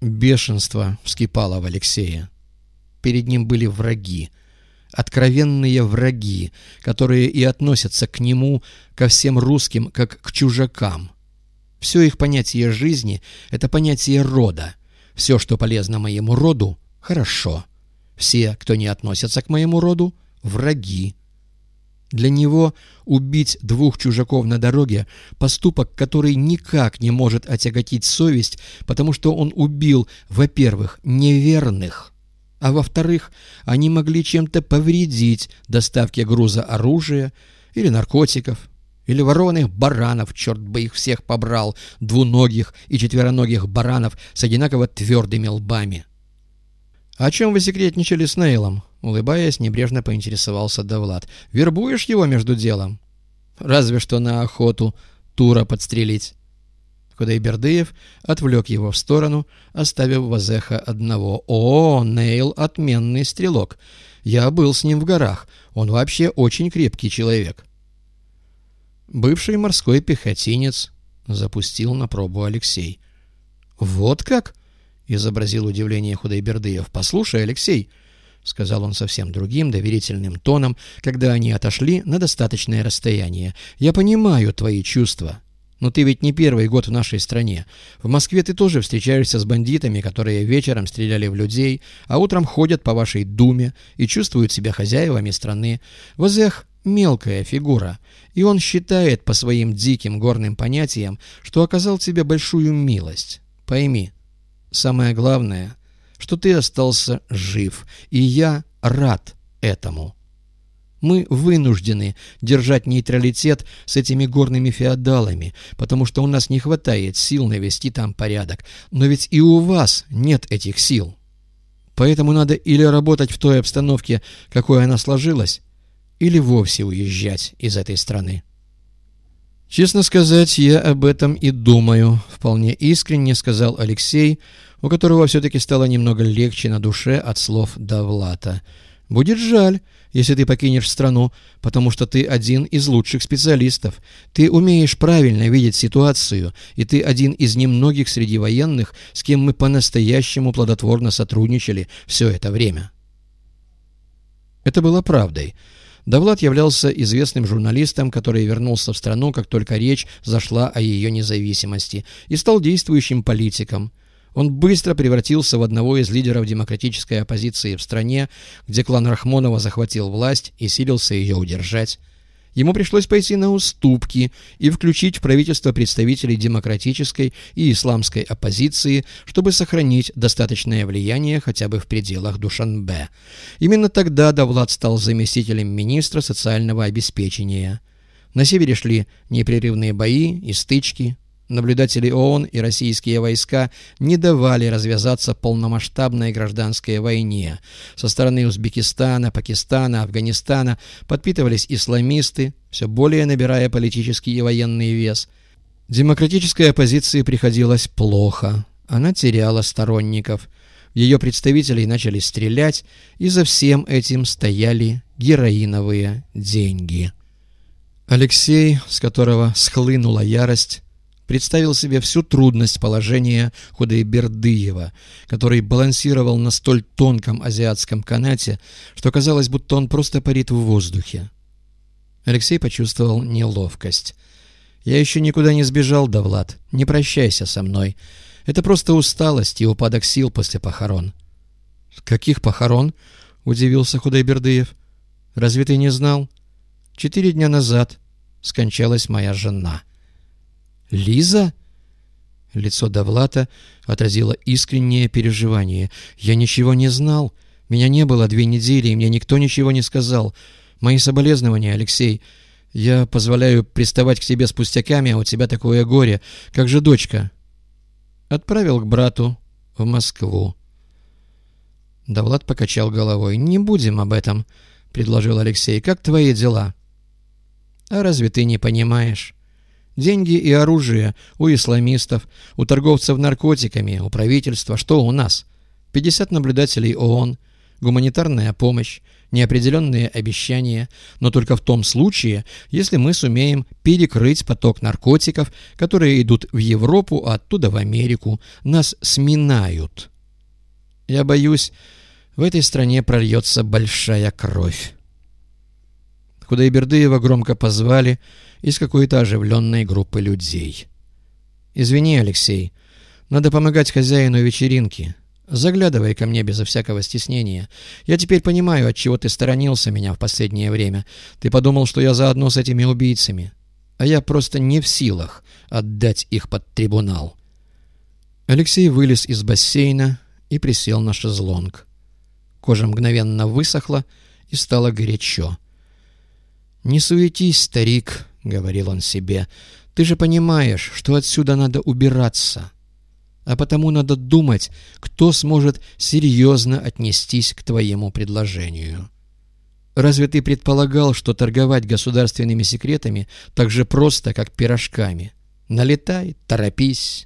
Бешенство вскипало в Алексея. Перед ним были враги, откровенные враги, которые и относятся к нему, ко всем русским, как к чужакам. Все их понятие жизни — это понятие рода. Все, что полезно моему роду — хорошо. Все, кто не относятся к моему роду — враги. Для него убить двух чужаков на дороге – поступок, который никак не может отяготить совесть, потому что он убил, во-первых, неверных, а во-вторых, они могли чем-то повредить доставке груза оружия или наркотиков, или ворованных баранов, черт бы их всех побрал, двуногих и четвероногих баранов с одинаково твердыми лбами. «О чем вы секретничали с Нейлом?» Улыбаясь, небрежно поинтересовался Давлад. «Вербуешь его между делом?» «Разве что на охоту Тура подстрелить». Худайбердыев отвлек его в сторону, оставив Вазеха одного. «О, Нейл — отменный стрелок. Я был с ним в горах. Он вообще очень крепкий человек». Бывший морской пехотинец запустил на пробу Алексей. «Вот как?» — изобразил удивление Худайбердыев. «Послушай, Алексей», — сказал он совсем другим, доверительным тоном, когда они отошли на достаточное расстояние, — «я понимаю твои чувства». Но ты ведь не первый год в нашей стране. В Москве ты тоже встречаешься с бандитами, которые вечером стреляли в людей, а утром ходят по вашей думе и чувствуют себя хозяевами страны. Возех – мелкая фигура, и он считает по своим диким горным понятиям, что оказал тебе большую милость. Пойми, Самое главное, что ты остался жив, и я рад этому. Мы вынуждены держать нейтралитет с этими горными феодалами, потому что у нас не хватает сил навести там порядок. Но ведь и у вас нет этих сил. Поэтому надо или работать в той обстановке, какой она сложилась, или вовсе уезжать из этой страны. «Честно сказать, я об этом и думаю», — вполне искренне сказал Алексей, у которого все-таки стало немного легче на душе от слов Давлата. «Будет жаль, если ты покинешь страну, потому что ты один из лучших специалистов. Ты умеешь правильно видеть ситуацию, и ты один из немногих среди военных, с кем мы по-настоящему плодотворно сотрудничали все это время». Это было правдой. Давлад являлся известным журналистом, который вернулся в страну, как только речь зашла о ее независимости, и стал действующим политиком. Он быстро превратился в одного из лидеров демократической оппозиции в стране, где клан Рахмонова захватил власть и силился ее удержать. Ему пришлось пойти на уступки и включить в правительство представителей демократической и исламской оппозиции, чтобы сохранить достаточное влияние хотя бы в пределах Душанбе. Именно тогда Давлад стал заместителем министра социального обеспечения. На севере шли непрерывные бои и стычки, Наблюдатели ООН и российские войска не давали развязаться полномасштабной гражданской войне. Со стороны Узбекистана, Пакистана, Афганистана подпитывались исламисты, все более набирая политический и военный вес. Демократической оппозиции приходилось плохо. Она теряла сторонников. Ее представителей начали стрелять, и за всем этим стояли героиновые деньги. Алексей, с которого схлынула ярость, представил себе всю трудность положения Худайбердыева, который балансировал на столь тонком азиатском канате, что казалось, будто он просто парит в воздухе. Алексей почувствовал неловкость. «Я еще никуда не сбежал, Давлад. Не прощайся со мной. Это просто усталость и упадок сил после похорон». «Каких похорон?» — удивился Худайбердыев. «Разве ты не знал? Четыре дня назад скончалась моя жена». «Лиза?» Лицо Довлата отразило искреннее переживание. «Я ничего не знал. Меня не было две недели, и мне никто ничего не сказал. Мои соболезнования, Алексей. Я позволяю приставать к тебе с пустяками, а у тебя такое горе. Как же дочка?» Отправил к брату в Москву. Довлад покачал головой. «Не будем об этом», — предложил Алексей. «Как твои дела?» «А разве ты не понимаешь?» Деньги и оружие у исламистов, у торговцев наркотиками, у правительства. Что у нас? 50 наблюдателей ООН, гуманитарная помощь, неопределенные обещания, но только в том случае, если мы сумеем перекрыть поток наркотиков, которые идут в Европу, а оттуда в Америку. Нас сминают. Я боюсь, в этой стране прольется большая кровь. Худайбердыева громко позвали из какой-то оживленной группы людей. «Извини, Алексей, надо помогать хозяину вечеринки». Заглядывай ко мне безо всякого стеснения. Я теперь понимаю, от чего ты сторонился меня в последнее время. Ты подумал, что я заодно с этими убийцами. А я просто не в силах отдать их под трибунал. Алексей вылез из бассейна и присел на шезлонг. Кожа мгновенно высохла и стало горячо. «Не суетись, старик», — говорил он себе. «Ты же понимаешь, что отсюда надо убираться» а потому надо думать, кто сможет серьезно отнестись к твоему предложению. Разве ты предполагал, что торговать государственными секретами так же просто, как пирожками? Налетай, торопись,